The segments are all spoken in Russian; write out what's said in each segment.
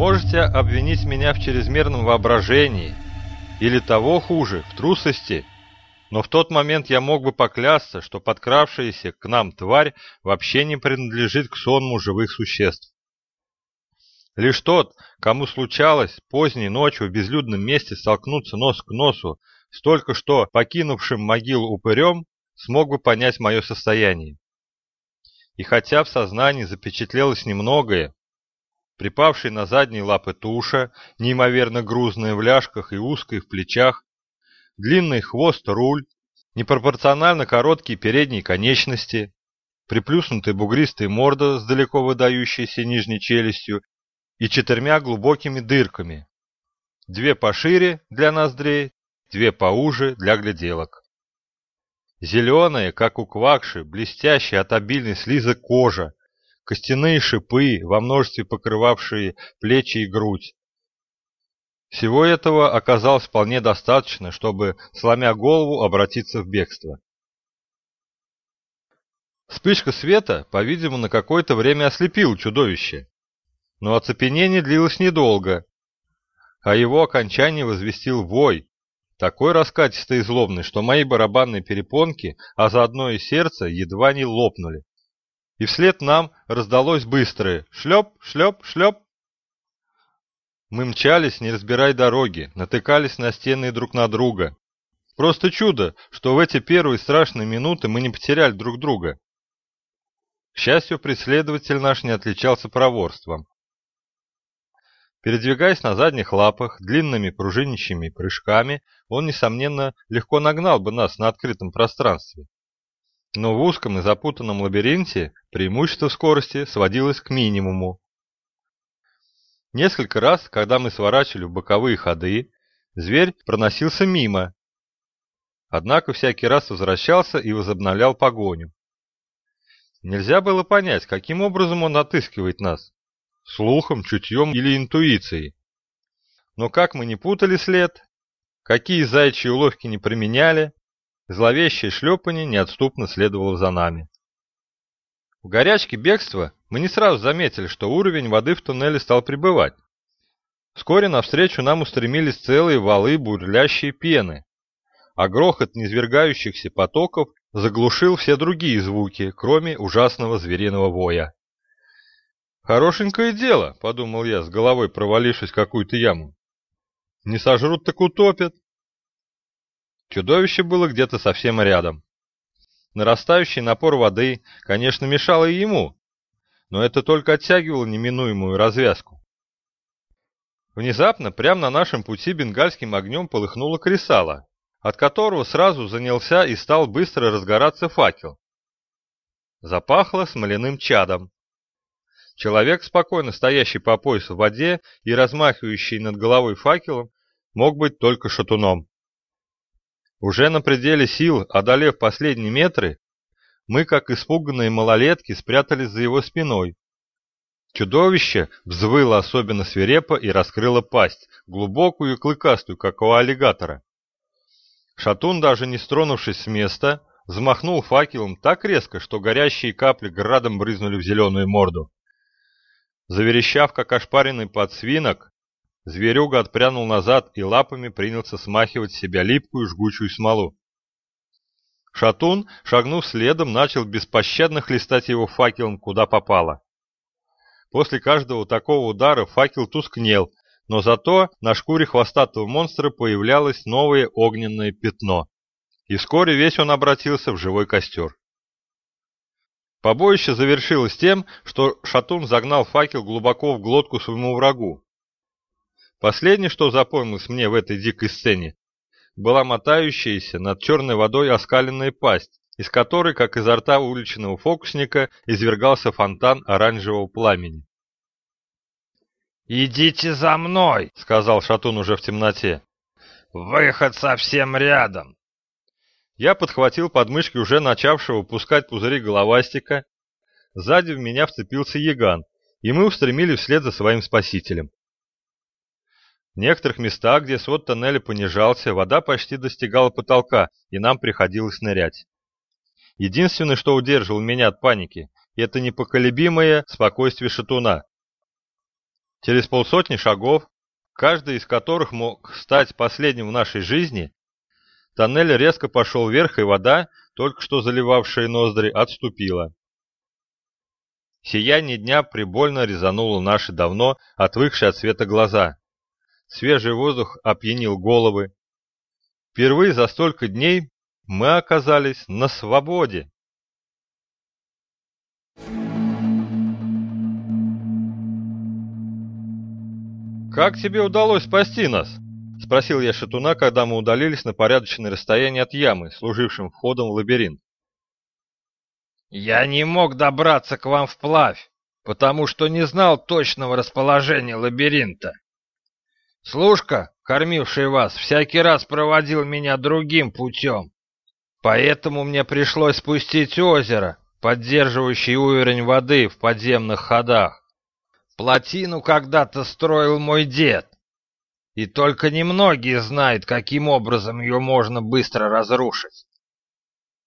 Можете обвинить меня в чрезмерном воображении или того хуже, в трусости, но в тот момент я мог бы поклясться, что подкравшаяся к нам тварь вообще не принадлежит к сонму живых существ. Лишь тот, кому случалось поздней ночью в безлюдном месте столкнуться нос к носу с только что покинувшим могилу упырем, смог бы понять мое состояние. И хотя в сознании запечатлелось немногое, припавший на задние лапы туша, неимоверно грузная в ляжках и узкой в плечах, длинный хвост руль, непропорционально короткие передние конечности, приплюснутая бугристая морда с далеко выдающейся нижней челюстью и четырьмя глубокими дырками. Две пошире для ноздрей, две поуже для гляделок. Зеленая, как у квакши, блестящая от обильной слиза кожа, костяные шипы, во множестве покрывавшие плечи и грудь. Всего этого оказалось вполне достаточно, чтобы, сломя голову, обратиться в бегство. Вспышка света, по-видимому, на какое-то время ослепила чудовище. Но оцепенение длилось недолго, а его окончание возвестил вой, такой раскатистый и злобный, что мои барабанные перепонки, а заодно и сердце, едва не лопнули. И вслед нам раздалось быстрое «шлеп, шлеп, шлеп». Мы мчались, не разбирая дороги, натыкались на стены друг на друга. Просто чудо, что в эти первые страшные минуты мы не потеряли друг друга. К счастью, преследователь наш не отличался проворством. Передвигаясь на задних лапах, длинными пружинищими прыжками, он, несомненно, легко нагнал бы нас на открытом пространстве. Но в узком и запутанном лабиринте преимущество скорости сводилось к минимуму. Несколько раз, когда мы сворачивали в боковые ходы, зверь проносился мимо, однако всякий раз возвращался и возобновлял погоню. Нельзя было понять, каким образом он отыскивает нас слухом, чутьем или интуицией. Но как мы не путали след, какие зайчьи уловки не применяли, зловещее шлепание неотступно следовало за нами. В горячке бегства мы не сразу заметили, что уровень воды в туннеле стал прибывать. Вскоре навстречу нам устремились целые валы бурлящей пены, а грохот низвергающихся потоков заглушил все другие звуки, кроме ужасного звериного воя. «Хорошенькое дело», — подумал я, с головой провалившись в какую-то яму. «Не сожрут, так утопят». Чудовище было где-то совсем рядом. Нарастающий напор воды, конечно, мешал и ему, но это только оттягивало неминуемую развязку. Внезапно, прямо на нашем пути бенгальским огнем полыхнуло кресало, от которого сразу занялся и стал быстро разгораться факел. Запахло смоляным чадом. Человек, спокойно стоящий по пояс в воде и размахивающий над головой факелом, мог быть только шатуном. Уже на пределе сил, одолев последние метры, мы, как испуганные малолетки, спрятались за его спиной. Чудовище взвыло особенно свирепо и раскрыло пасть, глубокую и клыкастую, как у аллигатора. Шатун, даже не стронувшись с места, взмахнул факелом так резко, что горящие капли градом брызнули в зеленую морду. Заверещав, как ошпаренный подсвинок, зверюга отпрянул назад и лапами принялся смахивать с себя липкую жгучую смолу. Шатун, шагнув следом, начал беспощадно хлестать его факелом куда попало. После каждого такого удара факел тускнел, но зато на шкуре хвостатого монстра появлялось новое огненное пятно. И вскоре весь он обратился в живой костер. Побоище завершилось тем, что Шатун загнал факел глубоко в глотку своему врагу. Последнее, что запомнилось мне в этой дикой сцене, была мотающаяся над черной водой оскаленная пасть, из которой, как изо рта уличного фокусника, извергался фонтан оранжевого пламени. «Идите за мной!» — сказал Шатун уже в темноте. «Выход совсем рядом. Я подхватил подмышки уже начавшего пускать пузыри головастика. Сзади в меня вцепился яган, и мы устремили вслед за своим спасителем. Некоторых местах, где свод тоннеля понижался, вода почти достигала потолка, и нам приходилось нырять. Единственное, что удерживало меня от паники, это непоколебимое спокойствие шатуна. Через полсотни шагов, каждый из которых мог стать последним в нашей жизни, тоннель резко пошел вверх, и вода, только что заливавшая ноздри, отступила. Сияние дня прибольно резануло наши давно отвыкшие от света глаза. Свежий воздух опьянил головы. Впервые за столько дней мы оказались на свободе. «Как тебе удалось спасти нас?» — спросил я Шатуна, когда мы удалились на порядочное расстояние от ямы, служившим входом в лабиринт. «Я не мог добраться к вам вплавь, потому что не знал точного расположения лабиринта. Служка, кормивший вас, всякий раз проводил меня другим путем, поэтому мне пришлось спустить озеро, поддерживающее уровень воды в подземных ходах. Плотину когда-то строил мой дед, и только немногие знают, каким образом ее можно быстро разрушить.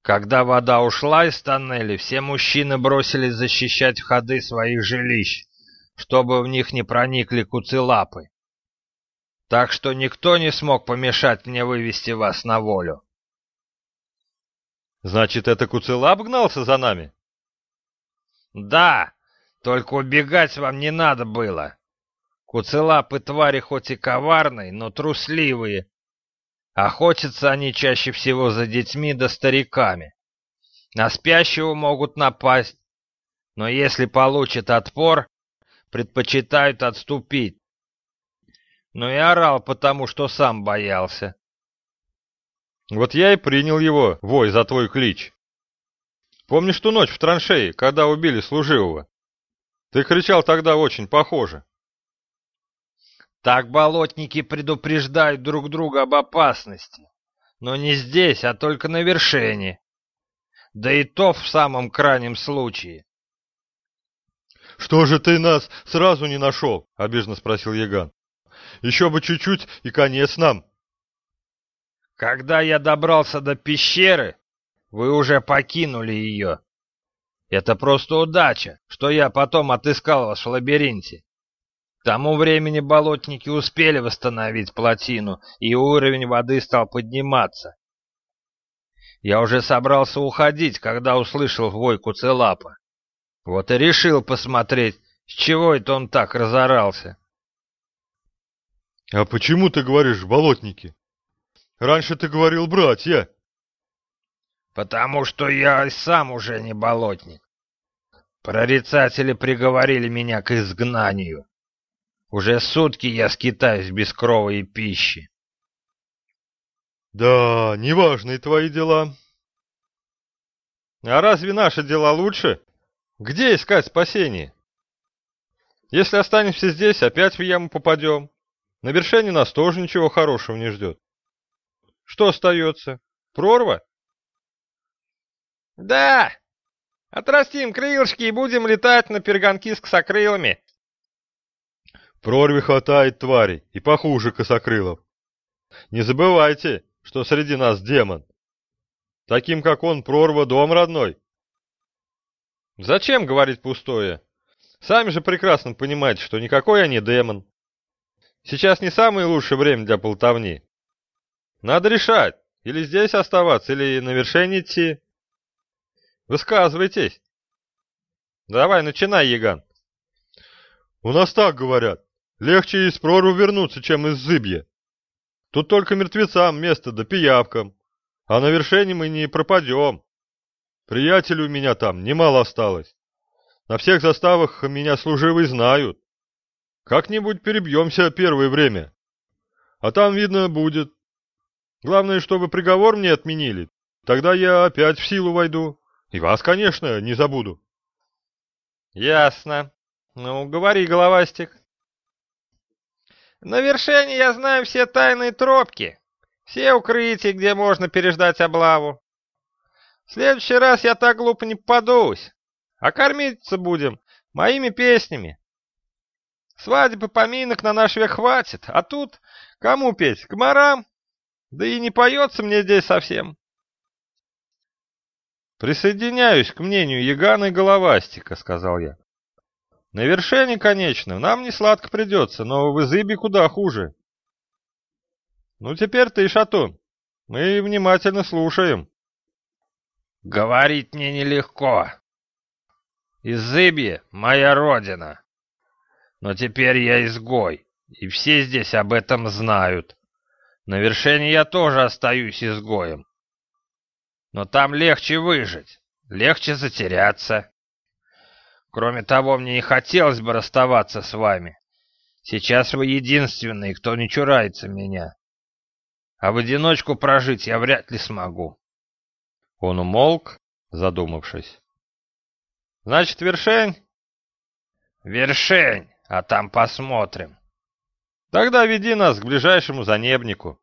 Когда вода ушла из тоннеля, все мужчины бросились защищать входы своих жилищ, чтобы в них не проникли куцелапы. Так что никто не смог помешать мне вывести вас на волю. Значит, это куцелап гнался за нами? Да, только убегать вам не надо было. Куцелапы твари хоть и коварные, но трусливые, Охотятся они чаще всего за детьми да стариками. На спящего могут напасть, но если получат отпор, предпочитают отступить. Но и орал, потому что сам боялся. Вот я и принял его, вой, за твой клич. Помнишь ту ночь в траншее, когда убили служивого? Ты кричал тогда очень похоже. Так болотники предупреждают друг друга об опасности. Но не здесь, а только на вершине. Да и то в самом крайнем случае. «Что же ты нас сразу не нашел?» — обиженно спросил Яган. «Еще бы чуть-чуть и конец нам». «Когда я добрался до пещеры, вы уже покинули ее. Это просто удача, что я потом отыскал вас в лабиринте. К тому времени болотники успели восстановить плотину, и уровень воды стал подниматься. Я уже собрался уходить, когда услышал вой куцелапа. Вот и решил посмотреть, с чего это он так разорался. — А почему ты говоришь «болотники»? Раньше ты говорил «братья». — Потому что я сам уже не болотник. Прорицатели приговорили меня к изгнанию. Уже сутки я скитаюсь без крова и пищи. Да, неважные твои дела. А разве наши дела лучше? Где искать спасение? Если останемся здесь, опять в яму попадем. На вершине нас тоже ничего хорошего не ждет. Что остается? Прорва? Да! Отрастим крылышки и будем летать на перегонки с косокрылами прорве хватает тварей, и похуже косокрылов. Не забывайте, что среди нас демон. Таким, как он, прорва дом родной. Зачем говорить пустое? Сами же прекрасно понимаете, что никакой я не демон. Сейчас не самое лучшее время для болтовни. Надо решать, или здесь оставаться, или на вершине идти. Высказывайтесь. Давай, начинай, Яган. У нас так говорят. Легче из прорву вернуться, чем из зыбья. Тут только мертвецам место да пиявкам, а на вершине мы не пропадем. Приятелей у меня там немало осталось. На всех заставах меня служивые знают. Как-нибудь перебьемся первое время. А там, видно, будет. Главное, чтобы приговор мне отменили. Тогда я опять в силу войду. И вас, конечно, не забуду. Ясно. Ну, говори, головастик. На вершине я знаю все тайные тропки, все укрытия, где можно переждать облаву. В следующий раз я так глупо не попадусь, а кормиться будем моими песнями. Свадеб и поминок на наш век хватит, а тут кому петь, комарам? Да и не поется мне здесь совсем. «Присоединяюсь к мнению Ягана и Головастика», — сказал я. На вершине, конечно, нам не сладко придется, но в Изыбе куда хуже. Ну теперь ты, Шатун, мы внимательно слушаем. Говорить мне нелегко. Изыбье — моя родина. Но теперь я изгой, и все здесь об этом знают. На вершине я тоже остаюсь изгоем. Но там легче выжить, легче затеряться. Кроме того, мне не хотелось бы расставаться с вами. Сейчас вы единственный, кто не чурается меня. А в одиночку прожить я вряд ли смогу. Он умолк, задумавшись. Значит, вершень? Вершень, а там посмотрим. Тогда веди нас к ближайшему занебнику.